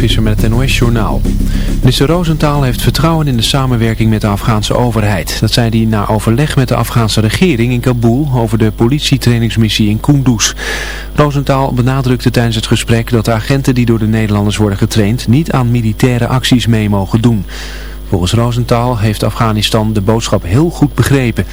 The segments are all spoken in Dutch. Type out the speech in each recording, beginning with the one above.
Visser met het NOS-journaal. Minister Rosenthal heeft vertrouwen in de samenwerking met de Afghaanse overheid. Dat zei hij na overleg met de Afghaanse regering in Kabul over de politietrainingsmissie in Kunduz. Rosenthal benadrukte tijdens het gesprek dat de agenten die door de Nederlanders worden getraind niet aan militaire acties mee mogen doen. Volgens Rosenthal heeft Afghanistan de boodschap heel goed begrepen.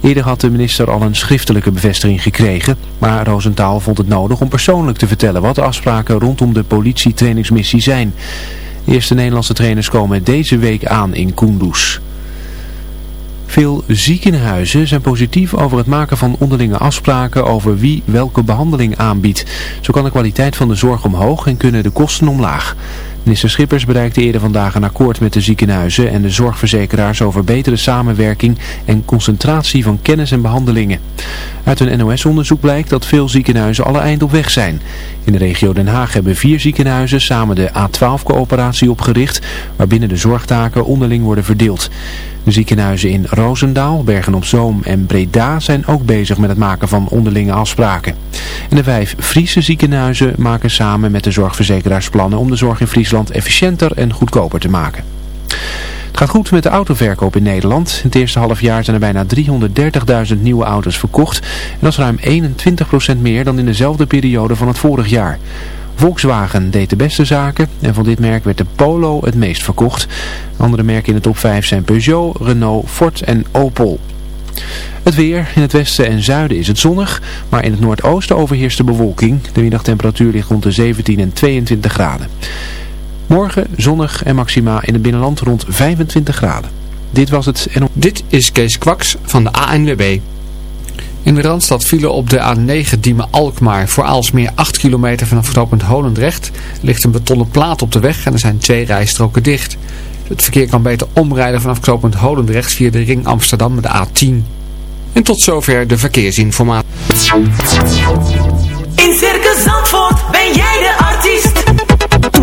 Eerder had de minister al een schriftelijke bevestiging gekregen, maar Rosenthal vond het nodig om persoonlijk te vertellen wat de afspraken rondom de politietrainingsmissie zijn. De eerste Nederlandse trainers komen deze week aan in Kunduz. Veel ziekenhuizen zijn positief over het maken van onderlinge afspraken over wie welke behandeling aanbiedt. Zo kan de kwaliteit van de zorg omhoog en kunnen de kosten omlaag. Minister Schippers bereikte eerder vandaag een akkoord met de ziekenhuizen en de zorgverzekeraars over betere samenwerking en concentratie van kennis en behandelingen. Uit een NOS-onderzoek blijkt dat veel ziekenhuizen alle eind op weg zijn. In de regio Den Haag hebben vier ziekenhuizen samen de A12-coöperatie opgericht, waarbinnen de zorgtaken onderling worden verdeeld. De ziekenhuizen in Roosendaal, Bergen-op-Zoom en Breda zijn ook bezig met het maken van onderlinge afspraken. En de vijf Friese ziekenhuizen maken samen met de zorgverzekeraars plannen om de zorg in Friesland efficiënter en goedkoper te maken. Het gaat goed met de autoverkoop in Nederland. In het eerste half jaar zijn er bijna 330.000 nieuwe auto's verkocht. En dat is ruim 21% meer dan in dezelfde periode van het vorig jaar. Volkswagen deed de beste zaken en van dit merk werd de Polo het meest verkocht. Andere merken in de top 5 zijn Peugeot, Renault, Ford en Opel. Het weer. In het westen en zuiden is het zonnig, maar in het noordoosten overheerst de bewolking. De middagtemperatuur ligt rond de 17 en 22 graden. Morgen zonnig en maxima in het binnenland rond 25 graden. Dit was het en... Dit is Kees Kwaks van de ANWB. In de Randstad vielen op de A9 Diemen-Alkmaar voor Aalsmeer 8 kilometer vanaf knooppunt Holendrecht. ligt een betonnen plaat op de weg en er zijn twee rijstroken dicht. Het verkeer kan beter omrijden vanaf knooppunt Holendrecht via de ring Amsterdam met de A10. En tot zover de verkeersinformatie. In Circus Zandvoort ben jij de artiest.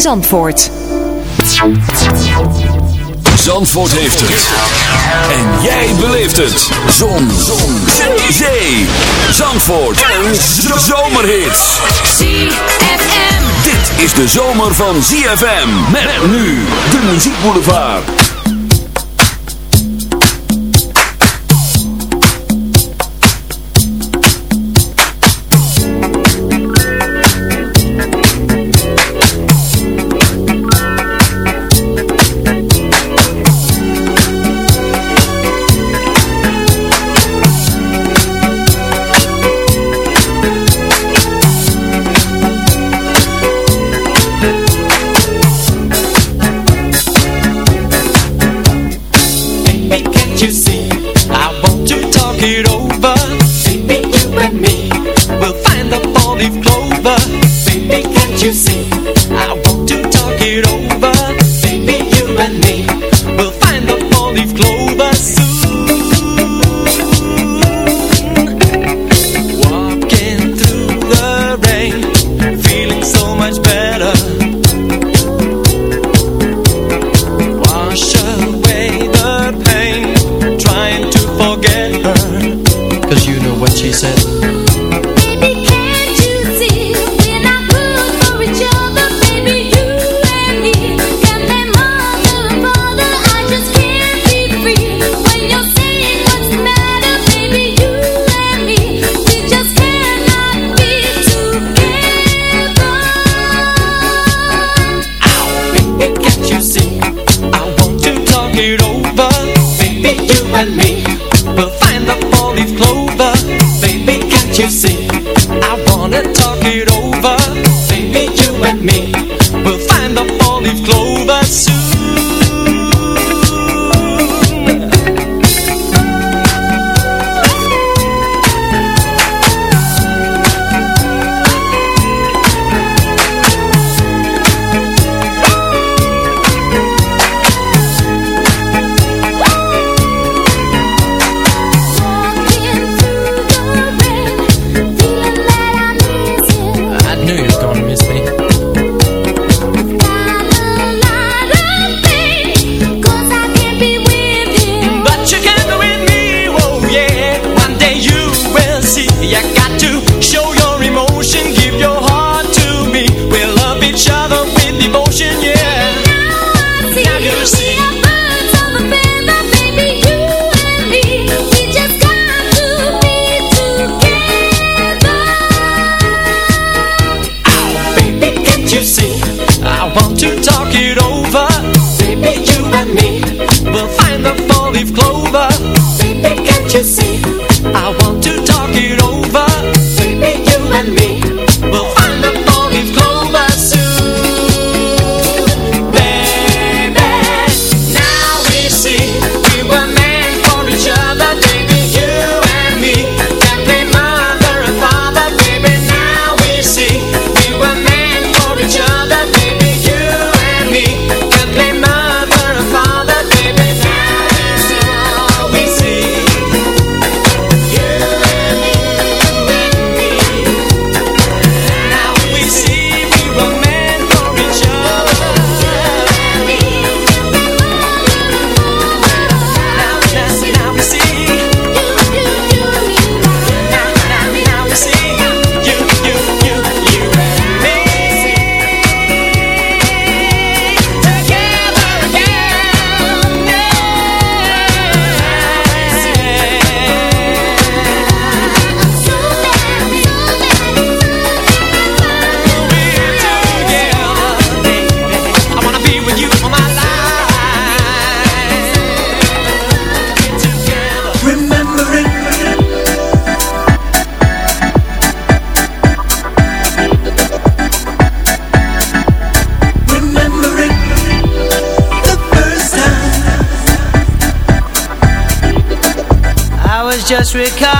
Zandvoort. Zandvoort heeft het. En jij beleeft het. Zon. Zon. Zee. Zee. Zandvoort. Een zomerhit. ZFM. Dit is de zomer van ZFM. Met nu de muziekboulevard. Patrick.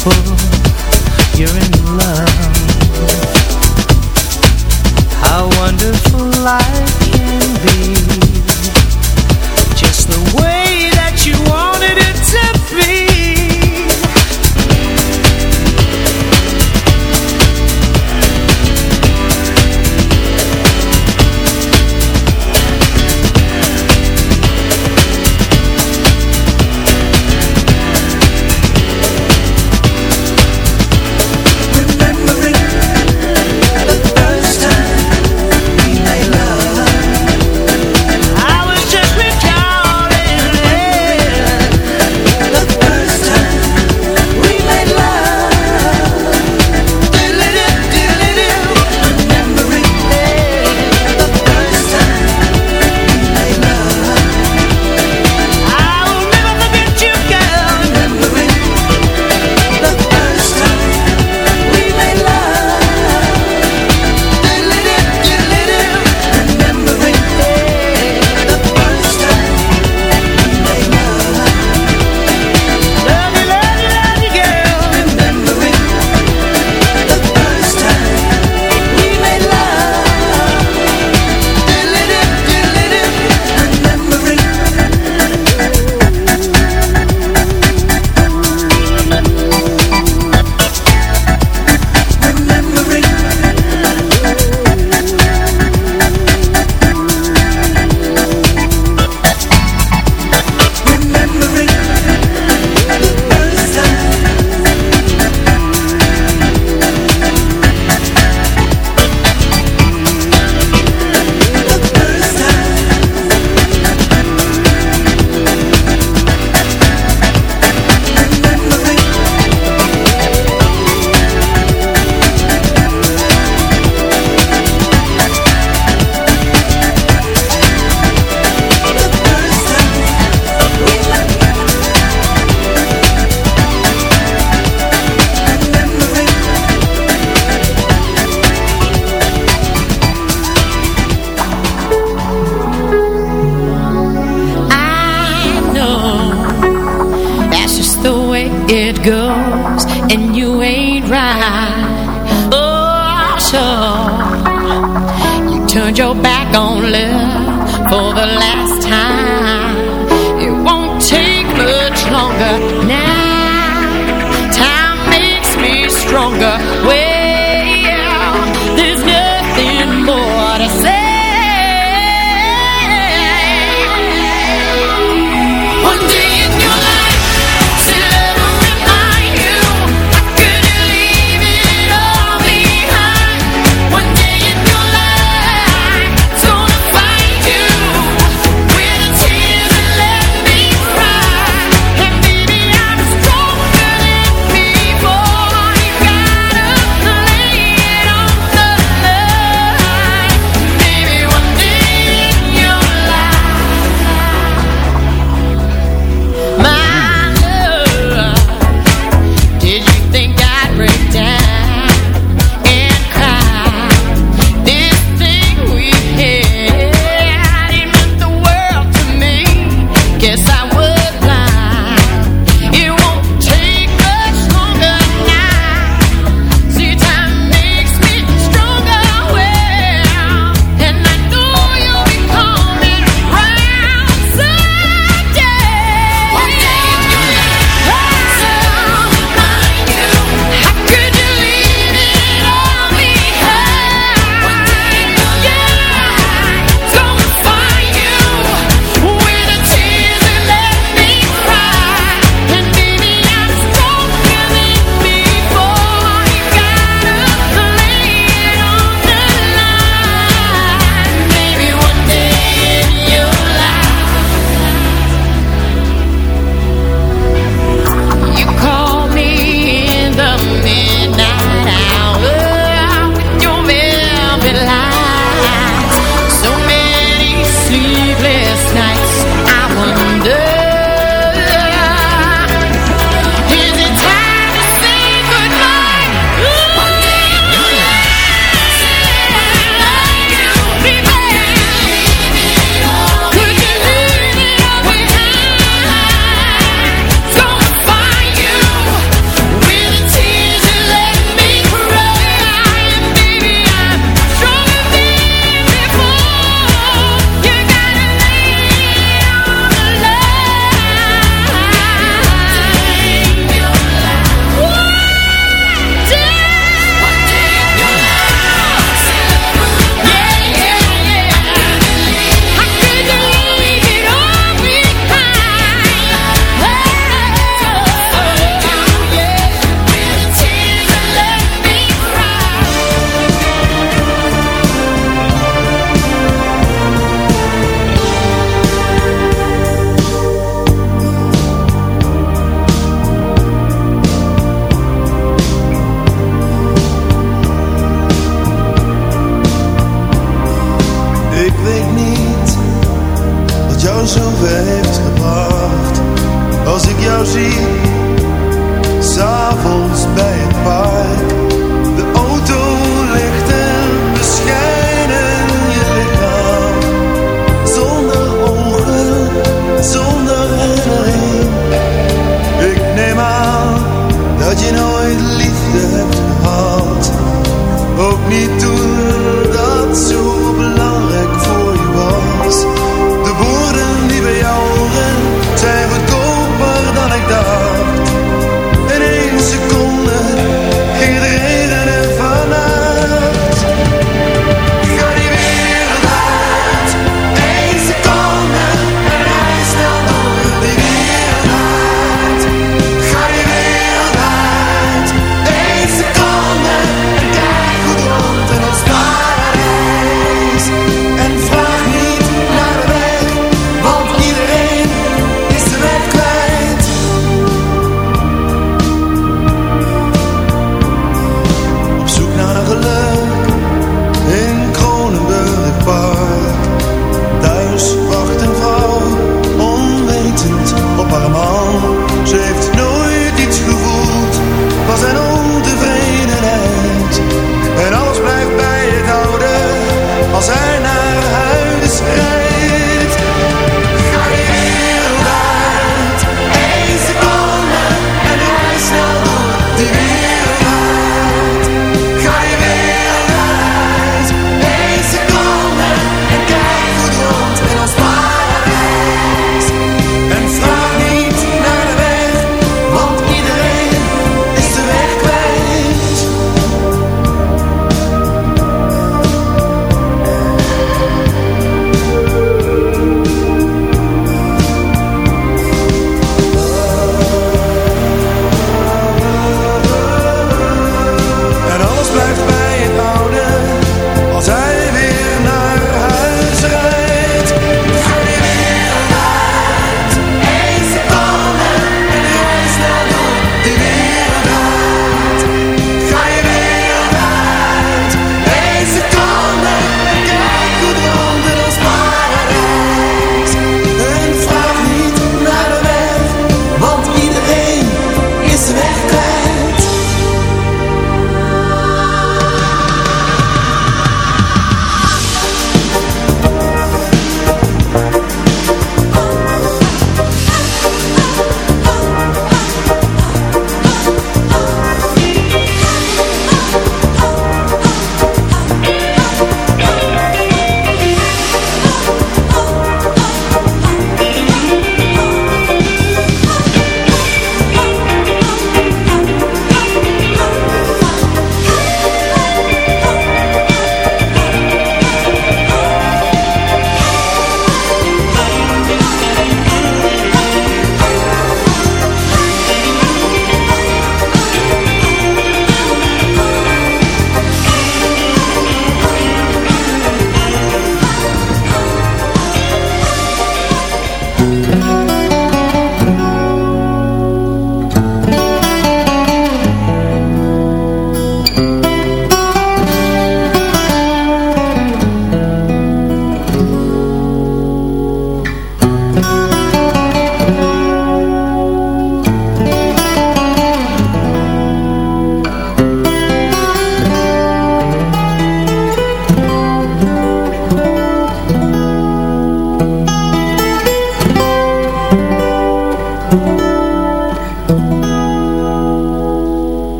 fuego.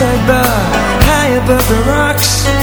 outside high above the rocks.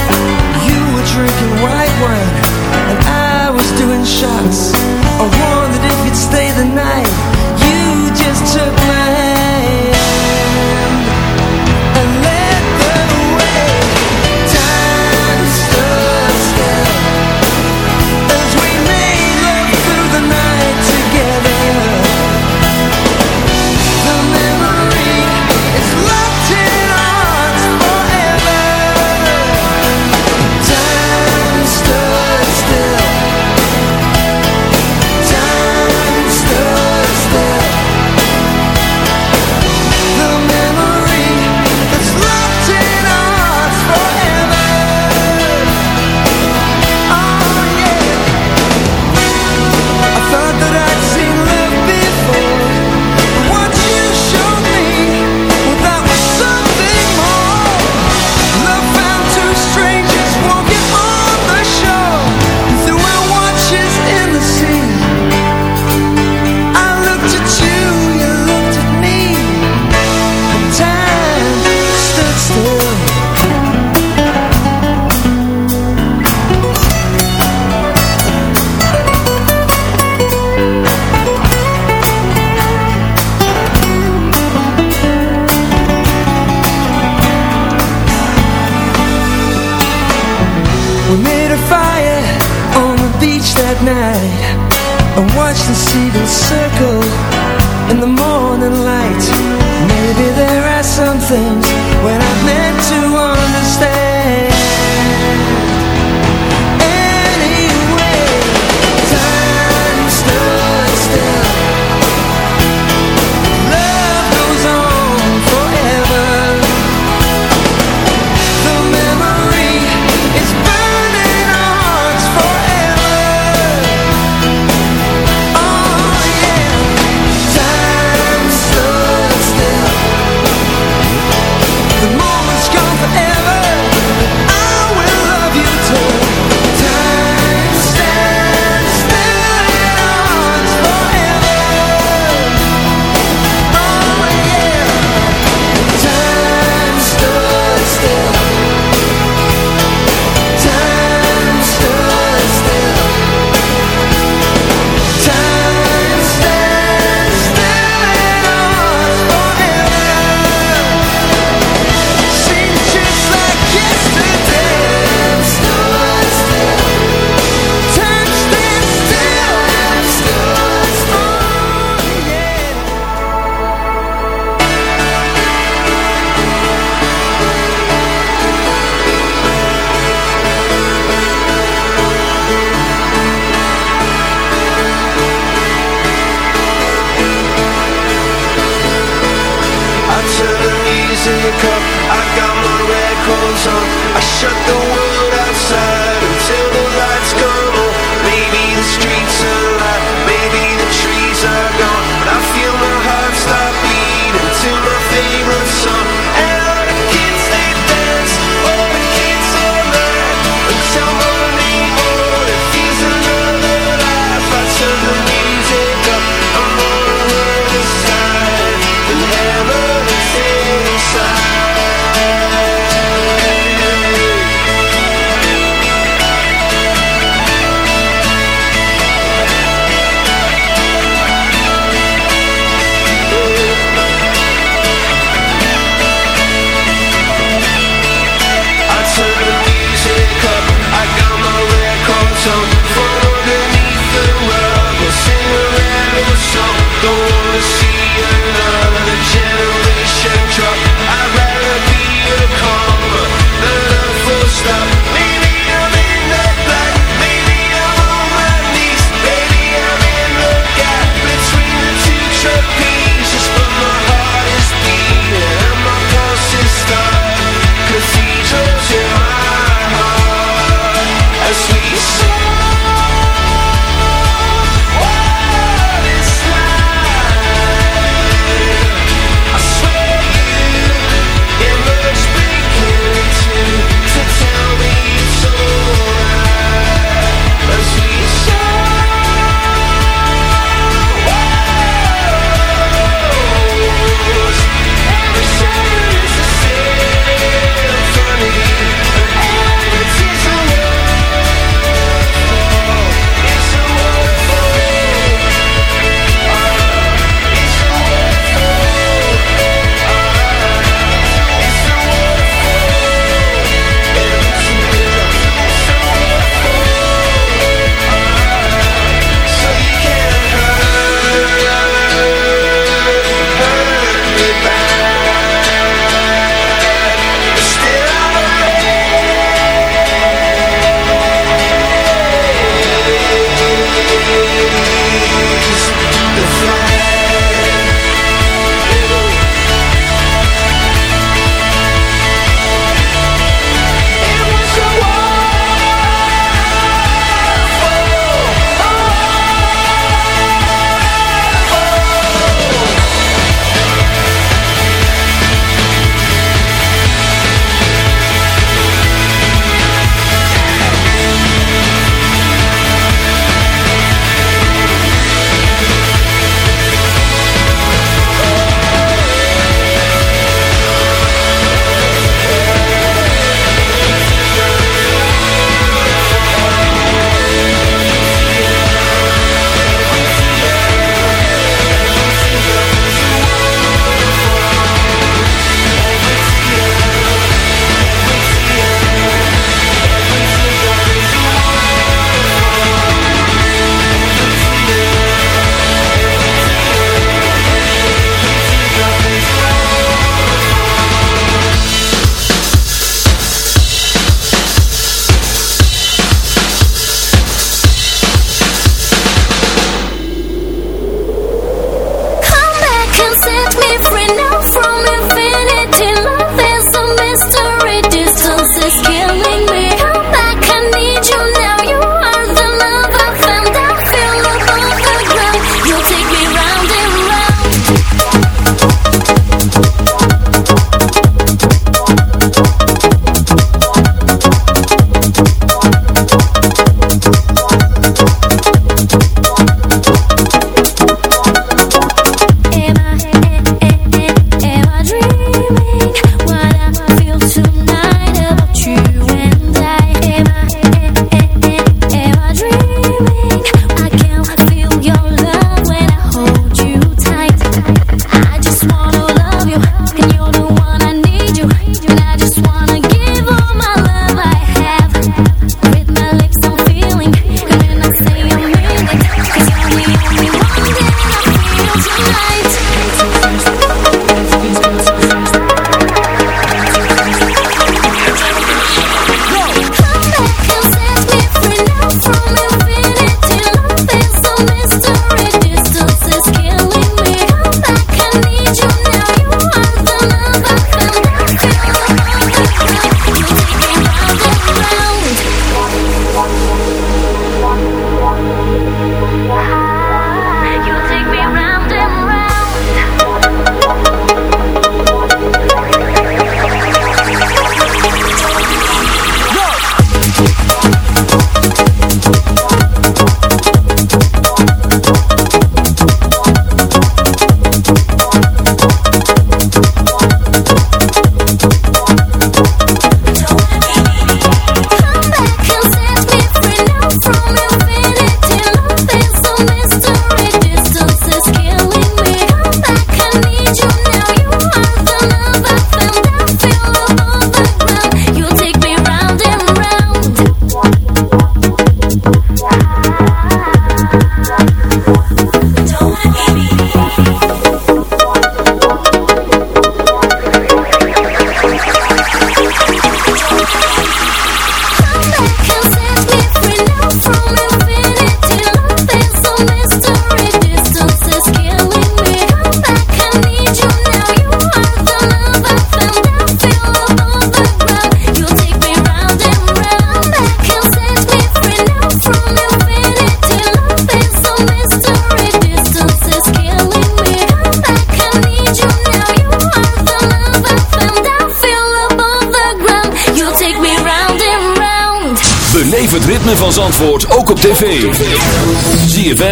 beach that night. And watch the seagulls circle In the morning light. Maybe there are some things When I've meant to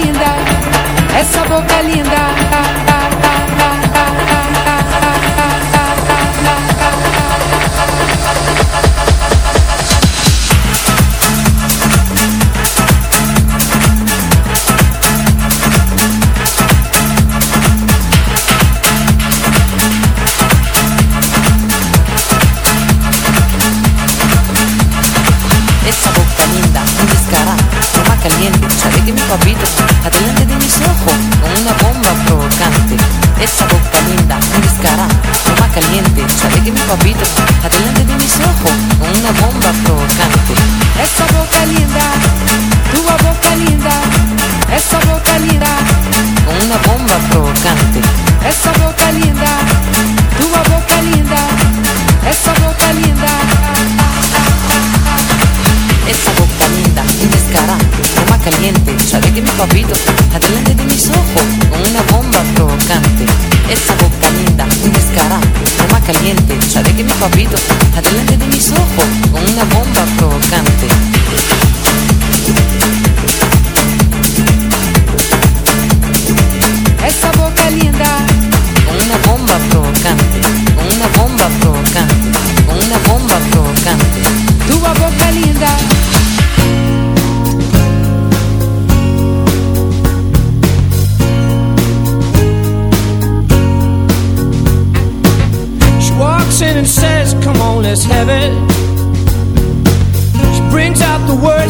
linda, essa boca linda. papito, adelante de mis ojos, con una bomba provocante. Esa boca linda, tu boca linda, esa boca linda, con una bomba provocante. Esa boca linda, tu boca linda, esa boca linda. Esa boca linda y descarante, toma caliente, sabe que mi papito, adelante de mis ojos, con una bomba provocante. Esa boca linda, un descarado, toma caliente. Sabe que mi papito está delante de mis ojos con una bomba provocante. Esa boca linda, con una bomba provocante, con una bomba provocante.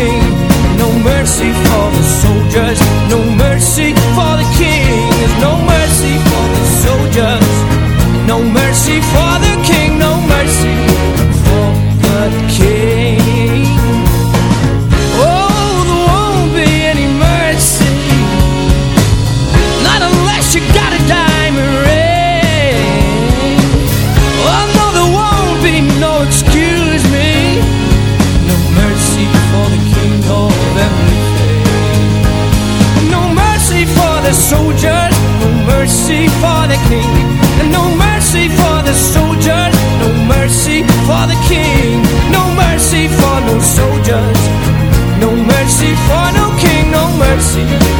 king. mercy for no king, no mercy.